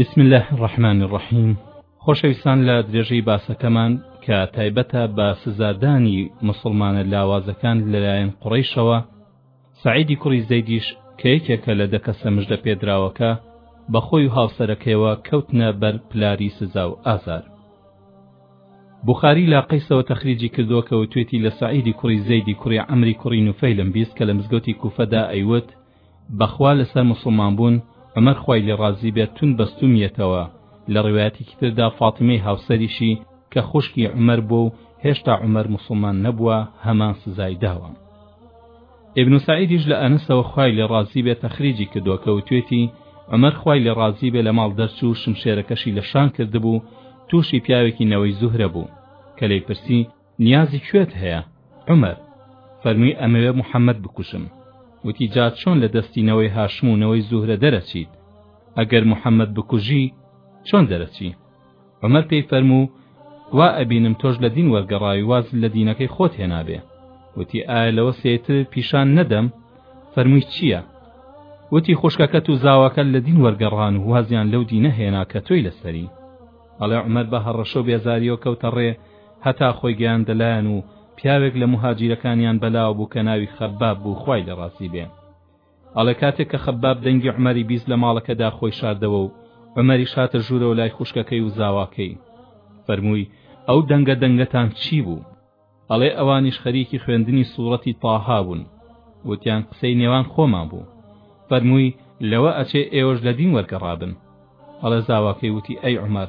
بسم اللە الرحمن الرحیم خۆشەویستان لە درێژەی باسەکەمان کە تایبەتە بە سزادانی مسلمانە لاوازەکان لەلایەن قڕیشەوە سعیدی کوڕی زەیدیش کە یەکێکە لە دەکەسە مژدە پێدراوەکە بەخۆی و هاوسەرەکەیەوە کەوتنە بەر پلاری سزا و ئازار بخاری لە قەیسەوە تەخریجی کردووە کە وتێتی لە سعیدی کوڕی زەیدی کوڕی ئەمری کوڕی نوفەیلم بیست کە لە مزگەوتی کوفەدا ئەیوت بەخوا لەسەر موسڵمان بوون عومەر خوای لێ ڕازی بێت توند بەستوومیەتەوە لە ڕوایەتێکی تردا فاتیمەی هاوسەریشی کە خوشکی عومەر بووە و هێشتا عومەر موسڵمان نەبووە هەمان سزای داوە ئیبن سعیدیش لە ئەنەسەوە خوای لێ ڕازی بێت تەخریجی کردووە کە وتوێتی عومەر خوای لێ ڕازی بێ لە ماڵ دەرچوو شمشێرەکەشی لە شان کردبوو تووشی پیاوێکی نەوەی زوهرە بوو کە لێی پرسی نیازی کوێت هەیە؟ عومەر، فەرمووی ئەمەوێ محەممەد بکوژم. وتی جا چۆن لە دەستی نەوەی هاشم و نەوەی زوهرە دەرەچیت؟ ئەگەر محەممەد بکوژی چۆن دەرەچی؟ عومەر پێی فەرموو وا ئەبینم تۆش لە دین وەرگەڕاوی واز لە دینەکەی خۆت هێنابێ. وتی ئایا لەوە سێتر پیشان نەدەم؟ فەرمووی چییە؟ وتی خوشکەکەت و زاواکە لە دین وەرگەڕان و وازیان لەو دینە هێنا کە تۆی لەسەری. ئەڵێ عومەر بە هەڕەشە و بێزاریەوە کەوتە ڕێ هەتا خۆی گەیاندە لایان و پیاوێک لە موهاجیرەکانیان بەلاوە بوو کە ناوی خەباب بوو خوای لێ ڕازی بێ ئەڵێ کاتێک کە خەباب دەنگی عومەری بیست لە ماڵەکەدا خۆی شاردەوە و عومەریش هاتە ژوورەوە لای خوشکەکەی و زاواکەی فەرمووی ئەو دەنگە دەنگەتان چی بوو ئەڵێ ئەوانیش خەریکی خوێندنی سوڕەتی تاها بوون وتیان قسەی نێوان خۆمان بوو فەرمووی لەوە ئەچێ ئێوەش لە دین وەرگەڕابن ئەڵێ زاواکەی وتی ئەی عومەر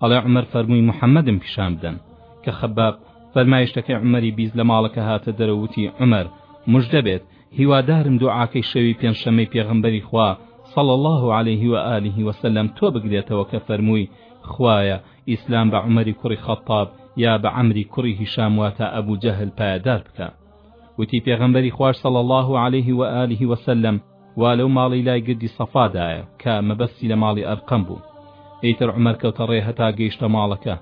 ئەڵێ عومەر فەرمووی محەمەدم پیشان بدەن کە خەباب فەرمایشتەکەی عومەری بیست لە ماڵەکە هاتە دەرەو وتی عومەر موژدە بێت هیوادارم دوعاکەی شەوی پێنجشەمەی پێغەمبەری خوا صلی اللە علیه و آله و سلم تۆ بگرێتەوە کە فەرمووی خوایە ئیسلام بە عومەری کوڕی خەتاب یا بە عەمری کوڕی هیشام واتا ئەبو جەهل پایەدار بکە وتی پێغەمبەری خواش صلی اللە علیه و آله و سلم وا لەو ماڵەی لای گردی سەفا دایە کە مەبەستی لە ماڵی ئەرقەم بوو ئیتر عومەر کەوتە ڕێ هەتا گەیشتە ماڵەکە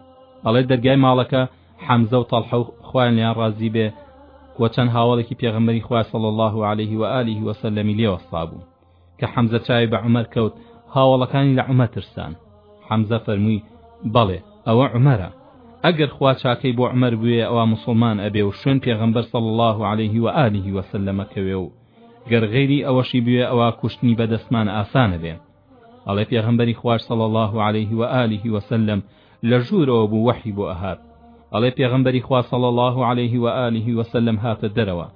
ئەڵێ دەرگای ماڵەکە حەمزە و تەڵحە و خوایان لیان ڕازی بێ و چەند هاوڵێکی پێغەمبەری خوای صلی الله علیه و آله و سلمی لێ وەستا بوو کە حەمزە چاوی بە عومەر کەوت هاوڵەکانی لە عومەر ترسان حەمزە فەرمووی بەڵێ ئەوە عومەرە ئەگەر خوا چاکەی بۆ عومەر بوێ ئەوە مسلمان ئەبێ و شوێن پێغەمبەر صلی الله علیه و آله و سلم کەوێ و گەر غەیری ئەوەشی بوێ ئەوا کوشتنی بە دەستمان ئاسانە بێ ئەڵێ پێغەمبەری خواش صلی الله علیه و آله و سلم لە ژوورەوە بوو وەحی بۆ ئەهات ئەڵێ پێغەمبەری خوا صلی الله علیه و آله و سلم هاتە دەرەوە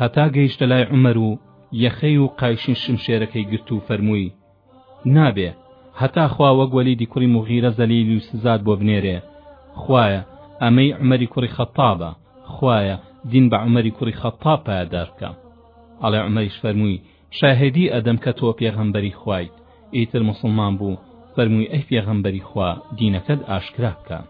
هەتا گەیشتە لای عومەر و یەخەی و قایشی شمشێرەکەی گرت و فەرمووی نابێ هەتا خوا وەک وەلیدی کوڕی موغیرە زەلیلی و سزات بۆ بنێرێ خوایە ئەمەی عومەری کوڕی خەتابە خوایە دین بە عومەری کوڕی خەتاب پایەدار بکە ئەڵێ عومەریش فەرمووی شاهێدی ئەدەم کە تۆ پێغەمبەری خوایت ئیتر موسڵمان بوو فەرمووی ئەی پێغەمبەری خوا دینەکەت ئاشکرا بکە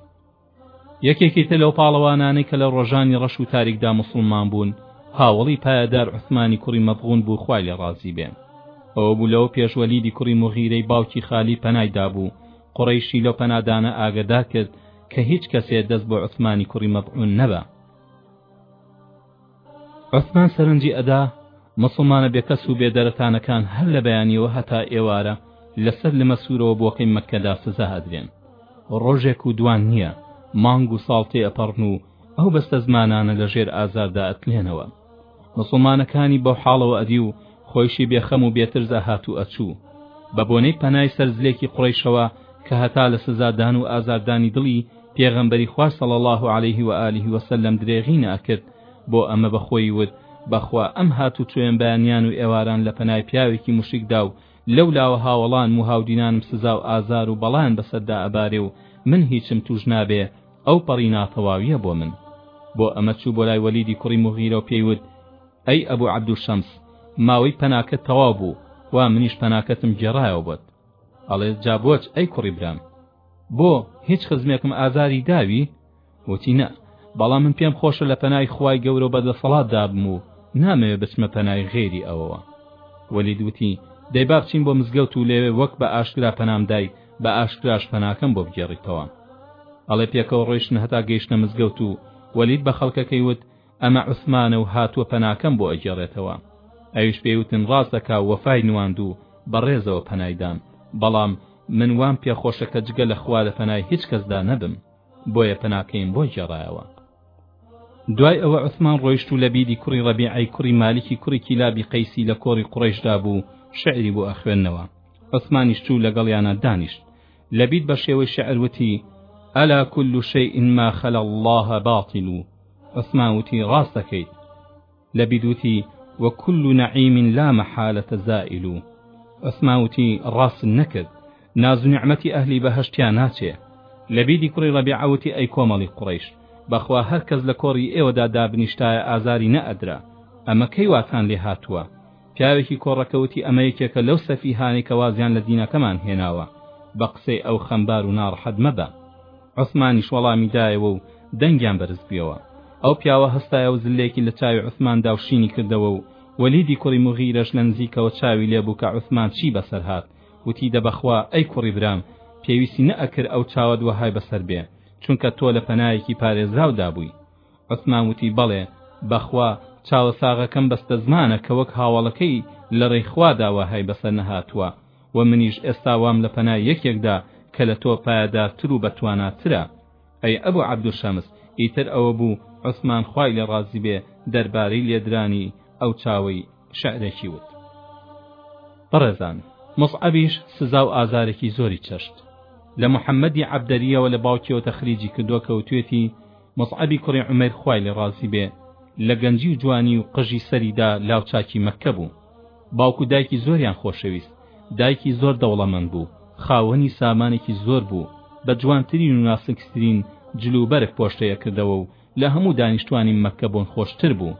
یەکێکی تر لەو پاڵەوانانەی کە لە ڕۆژانی ڕەش و تاریکدا موسڵمان بوون هاوەڵی پایەدار عوسمانی کوڕی مەزغون بوو خوای لێ ڕازی بێ ئەوە بوو لەوە پێش وەلیدی کوڕی مغیرەی باوکی خالی پەنای دابوو قڕەیشی لەو پەنادانە ئاگەدار کرد کە هیچ کەسێ دەست بۆ عوسمانی کوڕی مەزعون نەبا عوسمان سەرنجی ئەدا موسڵمانە بێکەس و بێدەرەتانەکان هەر لە بەیانیەوە هەتا ئێوارە لەسەر لمە سوورەوە بۆقەی مەککەدا سزا ئەدرێن ڕۆژێک و دوان نییە مانگ و ساڵ تێ ئەپەڕن و ئەو بەستەزمانانە لە ژێر ئازاردا ئەتلێنەوە مسلمانەکانی بەو حاڵەوە ئەدی و خۆیشی بێ خەم و بێ ترس ئەهات و ئەچوو بە بۆنەی پەنای سەر زلێکی قوڕەیشەوە کە هەتا لە سزادان و ئازاردانی دڵی پێغەمبەری خوا صلی اللە علیه و آله و سلم درێغی نەئەکرد بۆ ئەمە بە خۆیی وت بەخوا ئەم هاتوچۆیەم بەیانیان و ئێواران لە پەنای پیاوێکی موشریک دا و لەو لاوە هاوەڵانم و هاودینانم سزا و ئازار و بەڵایان بەسەردا ئەبارێ و من هیچم تووش نابێ ئەوپەڕی ناتەواویە بۆ من بۆ ئەمە چوو بۆ لای وەلیدی کوڕی موغیرە و پێی وت ئەی ئەبو عەبدو شەمس ماوەی پەناکەت تەواو بوو وا منیش پەناکەتم گێڕایەوە بۆت ئەڵێ جا بۆچ ئەی کوڕی برام بۆ هیچ خزمێکم ئازاری داوی وتی نا بەڵام من پێم خۆشە لە پەنای خوای گەورەو بەدەسەڵات دابم و نامەوێ بچمە پەنای غێری ئەوەوە وەلید وتی دەی با بچین بۆ مزگەوت و لەوێ وەک بە ئاشکرا پەنام دای بە ئاشکراش پەناکەم بۆ بگێڕیتەوە ئەڵێ پێکەوە ڕۆیشتن هەتا گەیشتە مزگەوت و وەلید بە خەڵکەکەی وت ئەمە عوسمانە و هاتووە پەناکەم بۆ ئەگێڕێتەوە ئەویش پێی وتن ڕاست دەکا و وەفای نواند و بە ڕێزەوە پەنای دام بەڵام من وام پێ خۆشە کە جگە لە خوا لە پەنای هیچ کەسدا نەبم بۆیە پەناکەیم بۆ گێڕایەوە دوای ئەوە عوسمان ڕۆیشت و لە بیدی کوڕی ڕەبیعەی کوڕی مالکی کوڕی کیلابی قەیسی لە کۆڕی قوڕەیشدا بوو شعری بۆ ئەخوێندنەوە عوسمانیش چوو لەگەڵیانا دانیشت لەبیت بە شێوەی شعر وتی ئەلا كل شيء ما خلا الله باطل عوسمان وتی، ڕاست دەکەیت. لەبید وتی، وکل نعیم لا محالە زائل. عوسمان وتی، ڕاستت نەکرد، ناز و نیعمەتی ئەهلی بەهەشتیا ناچێ. لەبیدی کوڕی ڕەبیعە وتی، ئەی کۆمەڵی قوڕەیش، بەخوا هەر کەس لە کۆڕی ئێوەدا دابنیشتایە ئازاری نەئەدرا. ئەمە کەی واتان لێ هاتووە؟ پیاوێکی کۆڕەکە وتی، ئەمە یەکێکە لەو سەفیهانەی کە وازیان لە دینەکەمان هێناوە. بە قسەی ئەو خەمبار و ناڕەحەت مەبە. عوسمانیش وەڵامی دایەوە و دەنگیان بەرز بوویەوە. ئەو پیاوە هەستایە و زللێکی لە چاوی عوسمان دا و شینی کردەوە و وەلیدی کوڕی موغیرەش لە نزیکەوە چاوی لێ بوو کە عوسمان چی بەسەر هات، وتی دە بەخوا ئەی کوڕی برام پێویستی نەئەکرد ئەو چاوەت وەهای بەسەر بێ، چونکە تۆ لە پەنایەکی پارێزراو دا بووی. عوسمان وتی بەڵێ، بەخوا چاوە ساغەکەم بەستەزمانە کە وەک هاوەڵەکەی لە رێی خوا دا وەهای بەسەر نەهاتووە. وە منیش ئێستا وام لە پەنای یەکێکدا کە لە تۆ پایەدارتر و بەتواناترە ئەی ئەبو عەبدو شەمس ئیتر ئەوە بوو عوسمان خوای لێ ڕازی بێ دەربارەی لێدرانی ئەو چاوەی شعرێکی وت بەڕێزان موسعەبیش سزا و ئازارێکی زۆری چەشت لە محمدی عەبدەریەوە لە باوکیەوە تەخریجی کردوە کە وتوێتی موسعەبی کوڕی عومێر خوای لێ ڕازی بێ لە گەنجی و جوانی و قژی سەریدا لاوچاکی مەککە بوو باوک و دایکی زۆریان خۆشەویست، دایکی زۆر دەوڵەمەند بوو، خاوەنی سامانێکی زۆر بوو، بە جوانترین و ناسکترین جل و بەرگ پۆشتەی ئەکردەوە و لە هەموو دانیشتوانی مەککە بۆن خۆشتر بوو،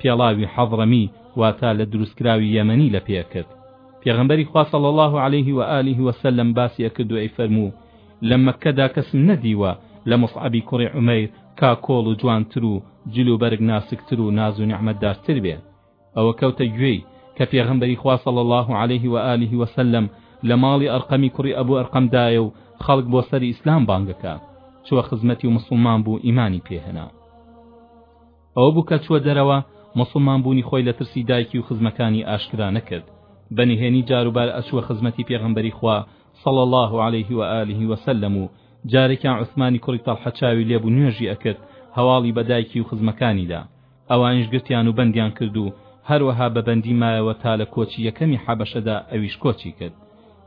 پێڵاوی حەضڕەمی واتە لە دروستکراوی یەمەنی لە پێ ئەکرد. پێغەمبەری خوا صلی اللە علیه و آله و سلم باسی ئەکرد و ئەیفەرموو، لە مەککەدا کەسم نەدیوە لە مصعبی کوڕی عومەیر کاکۆڵ و جوانتر و جل و بەرگ ناسکتر و ناز و نیعمەتدارتر بێ، ئەوە کەوتە گوێی کە پێغەمبەری خوا صلی اللە علیه و آله و سلم لە ماڵی ئەرقەمی کوڕی ئەبو ئەرقەم دایە و خەڵک بۆ سەر ئیسلام بانگەکە چووە خزمەتی و مسڵمان بوو ئیمانی پێهێنا ئەوە بوو کە چووە دەرەوە مسلمان بوونی خۆی لە ترسی دایکی و خزمەکانی ئاشکرا نەکرد بە نهێنی جاروبار ئەچووە خزمەتی پێغەمبەری خوا صلی الله علیه و آله و سلم و جارێکیان عثمانی کوڕی تەڵحە چاوی لێبوو نوێژی ئەکرد هەواڵی بە دایکی و خزمەکانیدا ئەوانیش گرتیان و بەندیان کرد و هەروەها بە بەندی مایەوە تا لە کۆچی یەکەمی حەبەشەدا ئەویش کۆچی کرد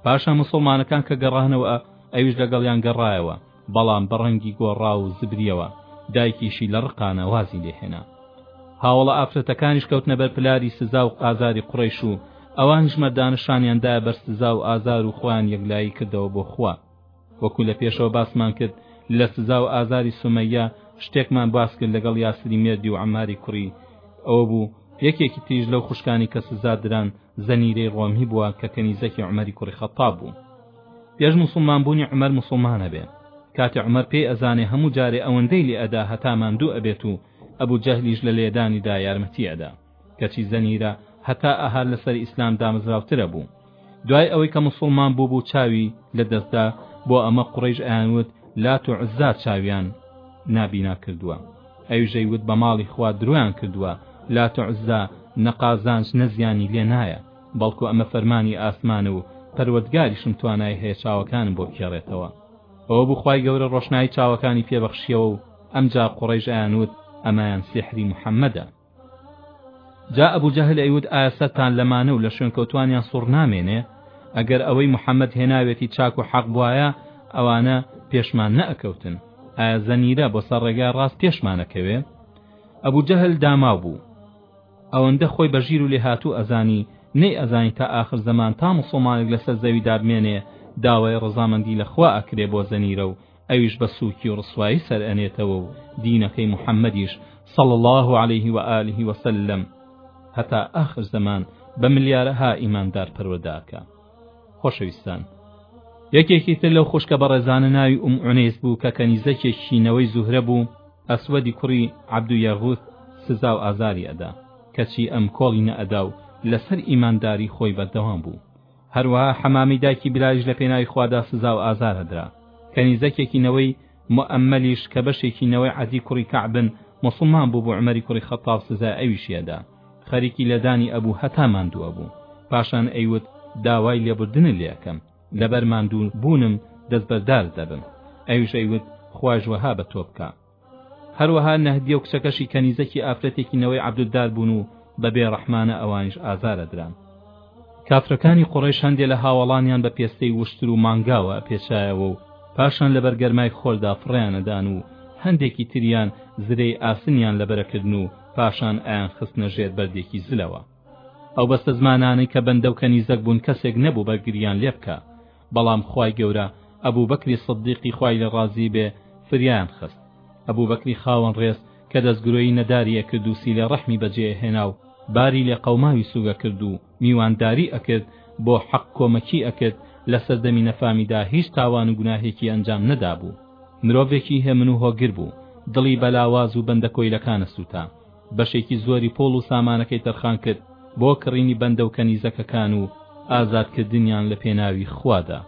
پاشان موسڵمانەکان کە گەڕانەوە ئەویش لەگەڵیان گەڕایەوە بەڵام بە ڕەنگی گۆڕا و زبریەوە دایکیشی لە ڕقانە وازی لێهێنا هاوڵە ئافرەتەکانیش کەوتنە بەر پلاری سزا و ئازاری قڕیش و ئەوانیش مەردانە شانیان دایە بەر سزا و ئازار و خۆیان یەکلایی کردەوە بۆ خوا وەکو لە پێشەوە باسمان کرد لە سزا و ئازاری سومەیە شتێکمان باس کرد لەگەڵ یاسری مێردی و عەماری کوڕی ئەوە بوو یەکێکی تریش لەو خوشکانی کە سزا دران زەنیرەی ڕۆمی بووە کە کەنیزەکی عمەری کوڕی خەتاب بوو پێش مسلمان بوونی عمەر مسلمانە بێ کاتی عمەر پێی ئەزانێ هەموو جارێ ئەوەندەی لێ ئەدا هەتا ماندوو ئەبێت و ئەبوو جەهلیش لە لێدانیدا یارمەتی ئەدا کەچی زەنیرە هەتا ئەهات لەسەر ئیسلام دامەزراوترە بوو دوای ئەوەی کە مسوڵمان بوو بوو چاوی لە دەستدا بۆ ئەمە قڕیش ئەیانوت لات و عزا چاویان نابینا کردووە ئەویژەی وت بە ماڵی خوا درۆیان کردووە لات و عزا نەقازانج نەزیانی لێ نایە بەڵکو ئەمە فەرمانی ئاسمانە و پەروەردگاریشم توانای هەیە چاوەکانم بۆ بکێڕێتەوە ئەوە بوو خوای گەورە ڕۆشنایی چاوەکانی پێبەخشیەوە و ئەمجا قڕیش ئەیانوت ئەمایان سیحری محەممەدە جا ئەبو جەهل ئەیوت ئایا سەرتان لە مانە و لە شوێنکەوتوانیان سوڕ نامێنێ ئەگەر ئەوەی محمد هێناوێتی چاک و حەق بوایە ئەوانە پێشمان نەئەکەوتن ئایا زەنیرە بۆ سەر ڕێگای ڕاست پێشمانەکەوێ ئەبو جەهل داماو بوو ئەوەندە خۆی بە ژیر و لێهاتوو ئەزانی نەی ئەزانی تا ئاخر زەمان تا مسڵمانێک لەسەر زەوی دابمێنێ داوای ڕەزامەندی لە خوا ئەکرێ بۆ زەنیرە و ئەویش بە سوکی و ڕسوایی سەر ئەنێتەوە و دینەکەی محمدیش صلی اللە علیه و آله و سلم هەتا ئاخر زەمان بە ملیارەها ئیماندار پەروەردە ئەکا خۆشەویستان یەکێکی تر لەو خوشکە بەڕێزانە ناوی ئوم عونەیس بوو کە کەنیزەکێکی نەوەی زوهرە بوو ئەسوەدی کوڕی عەبدو یەغوث سزا و ئازاری ئەدا کەچی ئەم کۆڵی نەئەدا و لەسەر ئیمانداری خۆی بەردەوام بوو هەروەها حەمامی دایکی بلالیش لە پێناوی خوادا سزا و ئازار ئەدرا کەنیزەکێکی نەوەی مؤملیش کە بەشێکی نەوەی عەدی کوڕی کەعبن موسڵمان بوو بۆ عومەری کوڕی خەتاب سزای ئەویشی ئەدا خەریکی لەدانی ئەبوو هەتا ماندوو ئەبوو پاشان ئەیوت داوای لێبوردنت لێ ئەکەم لەبەر ماندوو بوونم دەستبەردارت دەبم ئەویش ئەیوت خواش وەها بە تۆ بکا هەروەها نەهدیە و کچەکەشی کەنیزەکی ئافرەتێکی نەوەی عەبدودار بوون و بە بێ ڕەحمانە ئەوانیش ئازارەدران کافرەکانی قوڕەیش هەندێ لە هاوەڵانیان بە پێستەی وشتر و مانگاوە ئەپێچایەوە و پاشان لەبەر گەرمای خۆردا فڕێیانەدان و هەندێکی تریان زرێی ئاسنیان لەبەرەکردن و پاشان ئەیان خستنە ژێر بەردێکی زلەوە ئەو بەستەزمانانەی کە بەندە و کەنیزەک بوون کەسێک نەبوو بەرگریان لێبکا بەڵام خوای گەورە ئەبوبەکری سدیقی خوای لێ ڕازی بێ فریایان خست ئەبوبەکری خاوەن ڕێز کە دەستگرۆی نەداری ئەکرد و سیلێ ڕەحمی بەجێ ئەهێنا و باری لێ قەوماوی سوک ئەکرد و میوانداری ئەکرد بۆ حەق کۆمەکی ئەکرد لە سەردەمی نەفامیدا هیچ تاوان و گوناهێکی ئەنجام نەدابوو مرۆڤێکی هێمن و هۆگر بوو دڵی بە لاواز و بەندە کۆیلەکان ئەسوتا بەشێکی زۆری پۆڵ و سامانەکەی تەرخان کرد بۆ کڕینی بەندە و کەنیزەکەکان و ئازادکردنیان لە پێناوی خوادا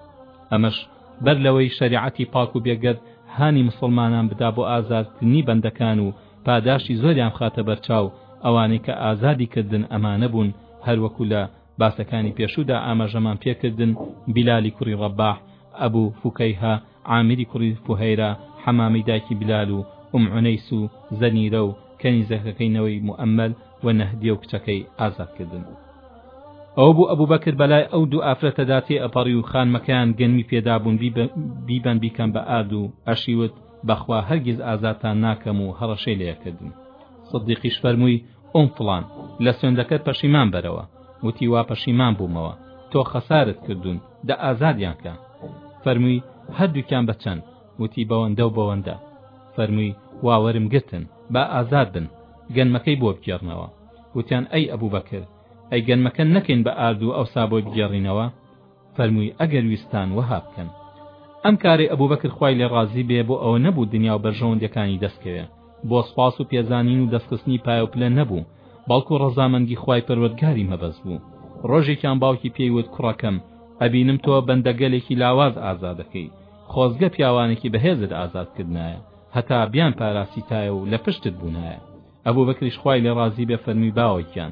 ئەمەش بەر لەوەی شەریعەتی پاک و بێگەرد هانی مسوڵمانان بدا بۆ ئازادکردنی بەندەکان و پاداشتی زۆریان بخاتە بەرچاو ئەوانەی کە ئازادی کردن ئەمانە بوون هەروەکو لە باسەکانی پێشوودا ئاماژەمان پێکردن بیلالی کوڕی ڕەباح ئەبوو فوکەیهە عامیری کوڕی فوهەیرە حەمامی دایکی بیلال و ئوم عونەیس و زەنیرە و کەنیزەکەکەی نەوەی موئەمەل و نەهدیە و کچەکەی ئازاد کردن ئەوە بوو ئەبوو بەکر بەلای ئەو دوو ئافرەتەدا تێ ئەپەڕی و خانمەکەیان گەنمی پێدابوون بیبەن بیکەن بە ئارد و ئەشیوت بەخوا هەرگیز ئازادتان ناکەم و هەڕەشەی لێکردن سدیقیش فەرمووی ئوم فڵان، لە سوێندەکەت پەشیمان بەرەوە، وتی، وا پەشیمان بوومەوە، تۆ خەسارت کردوون، دە ئازادیان کە. فەرمووی، هەردووکیان بە چەند؟ وتی، بەوەندە و بەوەندە. فەرمووی، وا وەرم گرتن، با ئازاد بن، گەنمەکەی بۆ بگێڕنەوە. وتیان، ئەی ئەبووبەکر، ئەی گەنمەکە نەکەین بە ئارد و ئەوسا بۆی بگێڕینەوە؟ فەرمووی ئەگەر ویستتان وەها بکەن. ئەم کارەی ئەبوبەکر خوای لێ ڕازی بێ بۆ ئەوە نەبوو دنیا و بەرژەوەندیەکانی دەست کەوێ بۆ سوپاس و پێزانین و دەستخستنی پایە و پلە نەبوو بەڵکو ڕەزامەندی خوای پەروەردگاری مەبەست بوو ڕۆژێکیان باوکی پێی وت کوڕەکەم ئەبینم تۆ بەندەگەلێکی لاواز ئازادەکەی خۆزگە پیاوانێکی بەهێزت ئازاد کردنایە هەتا بیان پاراسیتایە و لە پشتت بوونایە ئەبوبەکریش خوای لێ ڕازی بێ فەرمووی باوەکیان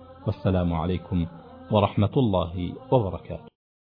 والسلام علیکم ورحمة اللە وبرکاته.